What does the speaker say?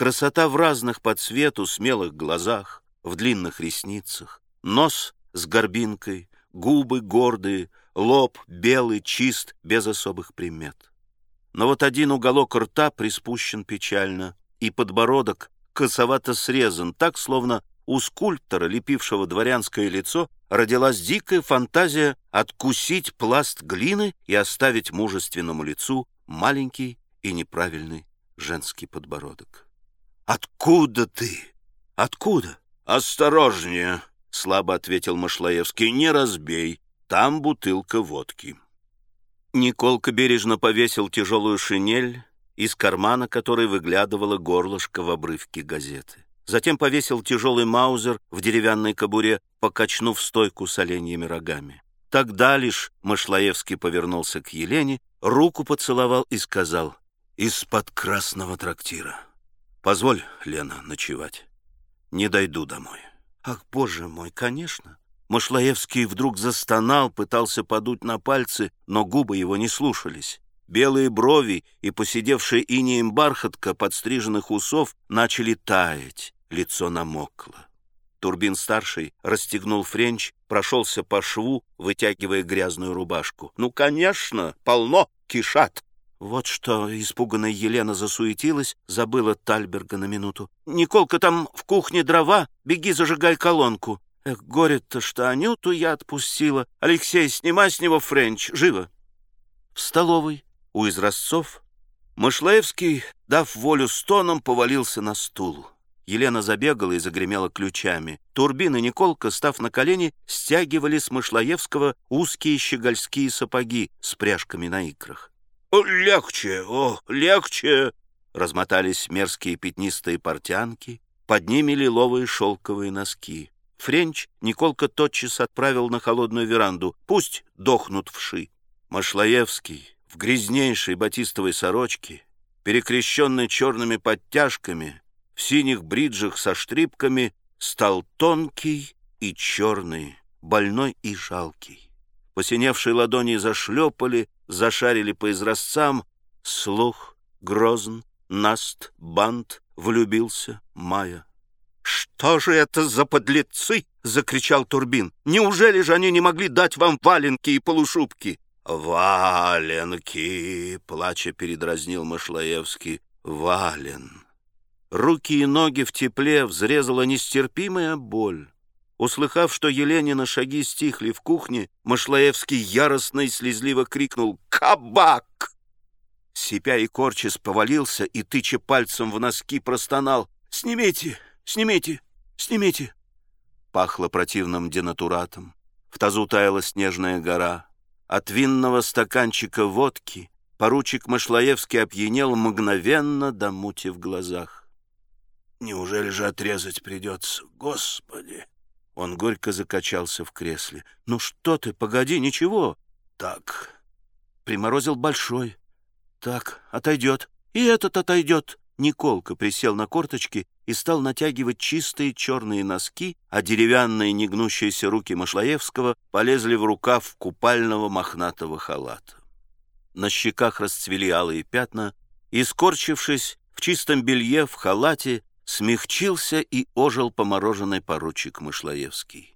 Красота в разных по цвету смелых глазах, в длинных ресницах, нос с горбинкой, губы гордые, лоб белый, чист, без особых примет. Но вот один уголок рта приспущен печально, и подбородок косовато срезан, так, словно у скульптора, лепившего дворянское лицо, родилась дикая фантазия откусить пласт глины и оставить мужественному лицу маленький и неправильный женский подбородок. «Откуда ты? Откуда?» «Осторожнее!» — слабо ответил Машлаевский. «Не разбей, там бутылка водки». Николка бережно повесил тяжелую шинель, из кармана которой выглядывало горлышко в обрывке газеты. Затем повесил тяжелый маузер в деревянной кобуре, покачнув стойку с оленьими рогами. Тогда лишь Машлаевский повернулся к Елене, руку поцеловал и сказал «Из-под красного трактира. Позволь, Лена, ночевать. Не дойду домой». «Ах, боже мой, конечно!» Мышлаевский вдруг застонал, пытался подуть на пальцы, но губы его не слушались. Белые брови и поседевшая инеем бархатка подстриженных усов начали таять, лицо намокло. Турбин-старший расстегнул френч, прошелся по шву, вытягивая грязную рубашку. «Ну, конечно, полно, кишат!» Вот что испуганная Елена засуетилась, забыла Тальберга на минуту. «Николка, там в кухне дрова, беги зажигай колонку». Эх, горе-то, что Анюту я отпустила. Алексей, снимай с него френч, живо. В столовой у изразцов Мышлаевский, дав волю стонам, повалился на стул. Елена забегала и загремела ключами. Турбин и Николка, став на колени, стягивали с Мышлаевского узкие щегольские сапоги с пряжками на икрах. «О, легче, о, легче!» Размотались мерзкие пятнистые портянки, под ними лиловые шелковые носки. Френч Николка тотчас отправил на холодную веранду. Пусть дохнут вши. Машлаевский в грязнейшей батистовой сорочке, перекрещенной черными подтяжками, в синих бриджах со штрипками, стал тонкий и черный, больной и жалкий. Посиневшие ладони зашлепали, зашарили по изразцам. Слух, грозн, наст, бант, влюбился Майя. «Что же это за подлецы?» — закричал Турбин. «Неужели же они не могли дать вам валенки и полушубки?» «Валенки!» — плача передразнил Машлаевский. «Вален!» Руки и ноги в тепле взрезала нестерпимая боль. Услыхав, что Еленина шаги стихли в кухне, Машлаевский яростно и слезливо крикнул «Кабак!». Сипя и корчис повалился и, тыча пальцем в носки, простонал «Снимите! Снимите! Снимите!» Пахло противным денатуратом. В тазу таяла снежная гора. От винного стаканчика водки поручик Машлаевский опьянел мгновенно до мути в глазах. «Неужели же отрезать придется? Господи!» Он горько закачался в кресле. «Ну что ты, погоди, ничего!» «Так...» Приморозил большой. «Так, отойдет. И этот отойдет!» Николка присел на корточки и стал натягивать чистые черные носки, а деревянные негнущиеся руки Машлаевского полезли в рукав купального мохнатого халата. На щеках расцвели алые пятна, и, скорчившись в чистом белье в халате, смягчился и ожил помороженный поручик Мышлаевский.